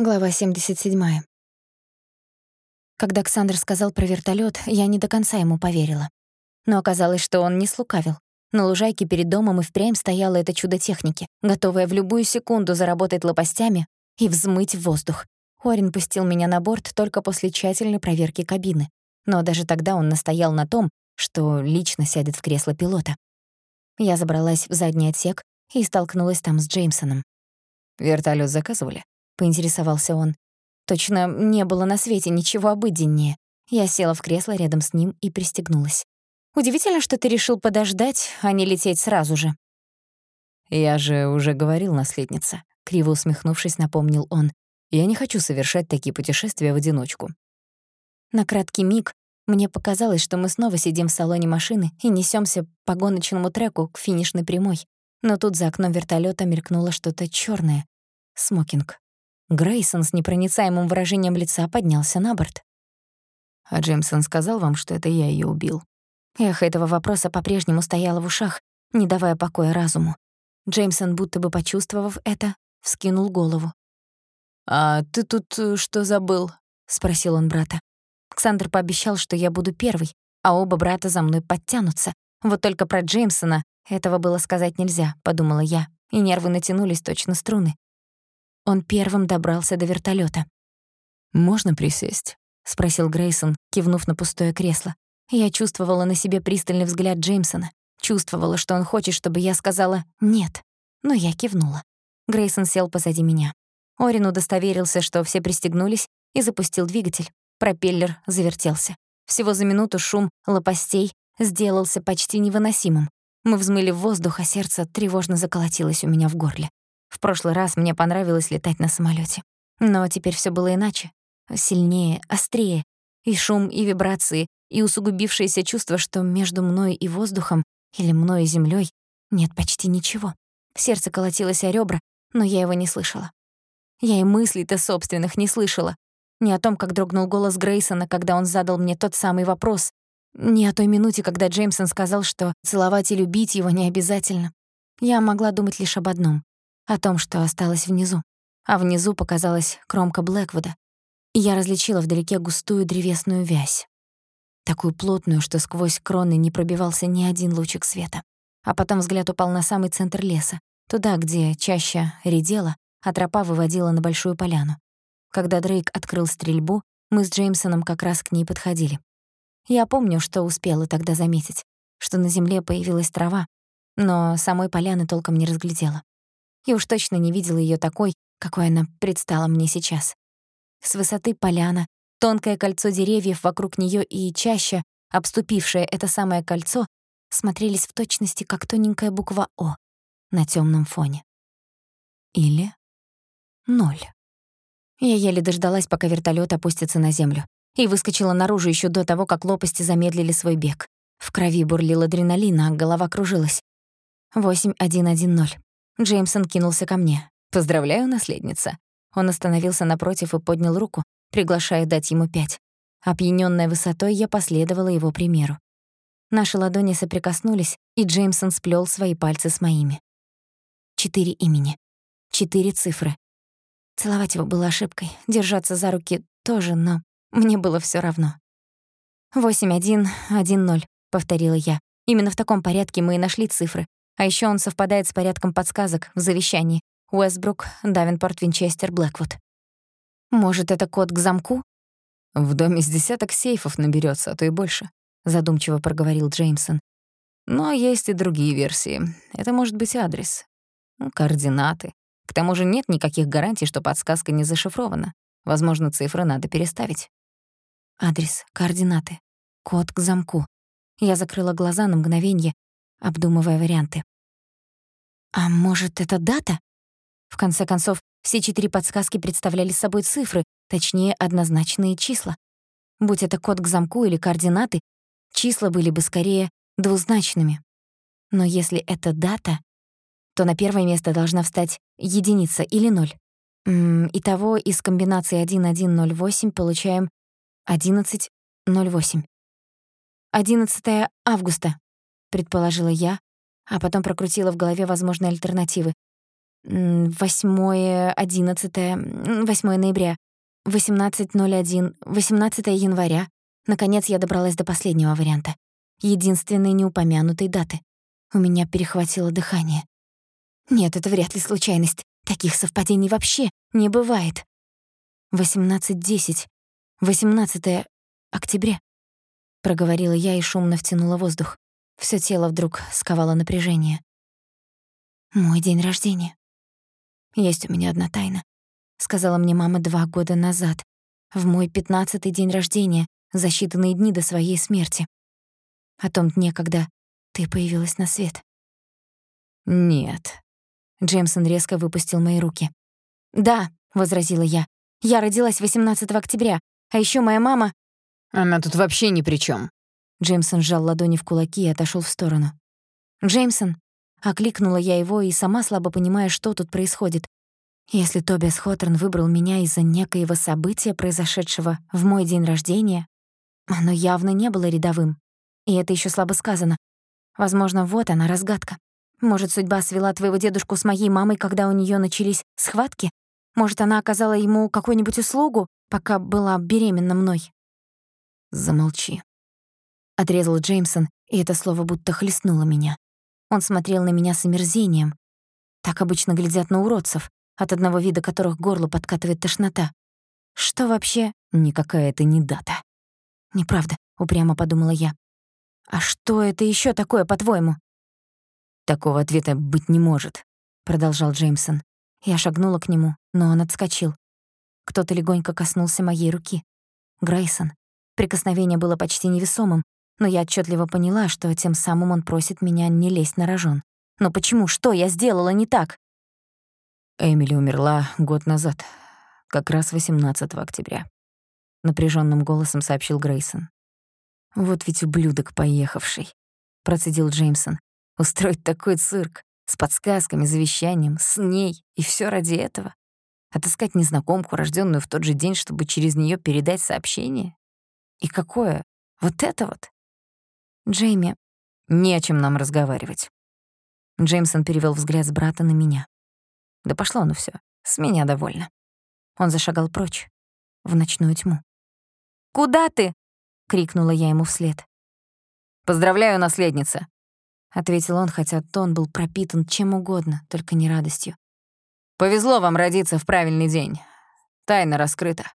Глава 77. Когда Ксандр сказал про вертолёт, я не до конца ему поверила. Но оказалось, что он не слукавил. На лужайке перед домом и впрямь стояло это чудо техники, готовое в любую секунду заработать лопастями и взмыть в воздух. Уоррен пустил меня на борт только после тщательной проверки кабины. Но даже тогда он настоял на том, что лично сядет в кресло пилота. Я забралась в задний отсек и столкнулась там с Джеймсоном. «Вертолёт заказывали?» Поинтересовался он. Точно не было на свете ничего обыденнее. Я села в кресло рядом с ним и пристегнулась. Удивительно, что ты решил подождать, а не лететь сразу же. Я же уже говорил, наследница, криво усмехнувшись, напомнил он. Я не хочу совершать такие путешествия в одиночку. На краткий миг мне показалось, что мы снова сидим в салоне машины и несёмся по гоночному треку к финишной прямой. Но тут за окном вертолёта мелькнуло что-то чёрное. Смокинг. Грейсон с непроницаемым выражением лица поднялся на борт. «А Джеймсон сказал вам, что это я её убил?» Эхо этого вопроса по-прежнему стояло в ушах, не давая покоя разуму. Джеймсон, будто бы почувствовав это, вскинул голову. «А ты тут э, что забыл?» — спросил он брата. Ксандр пообещал, что я буду первый, а оба брата за мной подтянутся. Вот только про Джеймсона этого было сказать нельзя, подумала я, и нервы натянулись точно струны. Он первым добрался до вертолёта. «Можно присесть?» — спросил Грейсон, кивнув на пустое кресло. Я чувствовала на себе пристальный взгляд Джеймсона, чувствовала, что он хочет, чтобы я сказала «нет», но я кивнула. Грейсон сел позади меня. Орин удостоверился, что все пристегнулись, и запустил двигатель. Пропеллер завертелся. Всего за минуту шум лопастей сделался почти невыносимым. Мы взмыли в воздух, а сердце тревожно заколотилось у меня в горле. В прошлый раз мне понравилось летать на самолёте. Но теперь всё было иначе. Сильнее, острее. И шум, и вибрации, и усугубившееся чувство, что между мной и воздухом или мной и землёй нет почти ничего. Сердце колотилось о ребра, но я его не слышала. Я и мыслей-то собственных не слышала. Не о том, как дрогнул голос Грейсона, когда он задал мне тот самый вопрос. Не о той минуте, когда Джеймсон сказал, что целовать и любить его не обязательно. Я могла думать лишь об одном о том, что осталось внизу. А внизу показалась кромка Блэквуда, и я различила вдалеке густую древесную вязь. Такую плотную, что сквозь кроны не пробивался ни один лучик света. А потом взгляд упал на самый центр леса, туда, где чаще редела, а тропа выводила на большую поляну. Когда Дрейк открыл стрельбу, мы с Джеймсоном как раз к ней подходили. Я помню, что успела тогда заметить, что на земле появилась трава, но самой поляны толком не разглядела и уж точно не видела её такой, какой она предстала мне сейчас. С высоты поляна, тонкое кольцо деревьев вокруг неё и чаще, обступившее это самое кольцо, смотрелись в точности как тоненькая буква «О» на тёмном фоне. Или ноль. Я еле дождалась, пока вертолёт опустится на землю, и выскочила наружу ещё до того, как лопасти замедлили свой бег. В крови бурлил адреналин, а голова кружилась. 8110. Джеймсон кинулся ко мне. «Поздравляю, наследница». Он остановился напротив и поднял руку, приглашая дать ему пять. Опьянённая высотой, я последовала его примеру. Наши ладони соприкоснулись, и Джеймсон сплёл свои пальцы с моими. Четыре имени. Четыре цифры. Целовать его было ошибкой, держаться за руки тоже, но мне было всё равно. «Восемь, один, один, ноль», — повторила я. Именно в таком порядке мы и нашли цифры, а ещё он совпадает с порядком подсказок в завещании. Уэстбрук, Давинпорт, Винчестер, Блэквуд. Может, это код к замку? В доме с десяток сейфов наберётся, а то и больше, задумчиво проговорил Джеймсон. Но есть и другие версии. Это может быть адрес, координаты. К тому же нет никаких гарантий, что подсказка не зашифрована. Возможно, цифры надо переставить. Адрес, координаты, код к замку. Я закрыла глаза на мгновение, обдумывая варианты. А может, это дата? В конце концов, все четыре подсказки представляли собой цифры, точнее, однозначные числа. Будь это код к замку или координаты, числа были бы скорее двузначными. Но если это дата, то на первое место должна встать единица или ноль. Итого из комбинации 1108 получаем 1108. 11 августа, предположила я, а потом прокрутила в голове возможные альтернативы. 8 11 8 ноября, 18.01, 18 января. Наконец я добралась до последнего варианта. Единственной неупомянутой даты. У меня перехватило дыхание. Нет, это вряд ли случайность. Таких совпадений вообще не бывает. 18.10. 18 октября. Проговорила я и шумно втянула воздух. Всё тело вдруг сковало напряжение. Мой день рождения. Есть у меня одна тайна, сказала мне мама два года назад, в мой пятнадцатый день рождения, за считанные дни до своей смерти. О том дне, когда ты появилась на свет. Нет. Джеймсон резко выпустил мои руки. Да, возразила я. Я родилась 18 октября, а ещё моя мама Она тут вообще ни при чём. Джеймсон сжал ладони в кулаки и отошёл в сторону. Джеймсон, Окликнула я его и сама слабо понимая, что тут происходит. Если Тобиас Хоторн выбрал меня из-за некоего события, произошедшего в мой день рождения, оно явно не было рядовым. И это ещё слабо сказано. Возможно, вот она, разгадка. Может, судьба свела твоего дедушку с моей мамой, когда у неё начались схватки? Может, она оказала ему какую-нибудь услугу, пока была беременна мной? Замолчи. Отрезал Джеймсон, и это слово будто хлестнуло меня. Он смотрел на меня с омерзением. Так обычно глядят на уродцев, от одного вида которых горло подкатывает тошнота. Что вообще? Никакая это не дата. Неправда, упрямо подумала я. А что это ещё такое, по-твоему? Такого ответа быть не может, продолжал Джеймсон. Я шагнула к нему, но он отскочил. Кто-то легонько коснулся моей руки. Грейсон. Прикосновение было почти невесомым, но я отчетливо поняла, что тем самым он просит меня не лезть на рожон. Но почему? Что я сделала не так? Эмили умерла год назад, как раз 18 октября. Напряженным голосом сообщил Грейсон. «Вот ведь ублюдок поехавший», — процедил Джеймсон. «Устроить такой цирк с подсказками, завещанием, с ней, и все ради этого. Отыскать незнакомку, рожденную в тот же день, чтобы через нее передать сообщение? И какое? Вот это вот? Джейми, не о чем нам разговаривать. Джеймсон перевел взгляд с брата на меня. Да пошло ну все, с меня довольно. Он зашагал прочь, в ночную тьму. «Куда ты?» — крикнула я ему вслед. «Поздравляю, наследница!» — ответил он, хотя тон был пропитан чем угодно, только не радостью. «Повезло вам родиться в правильный день. Тайна раскрыта».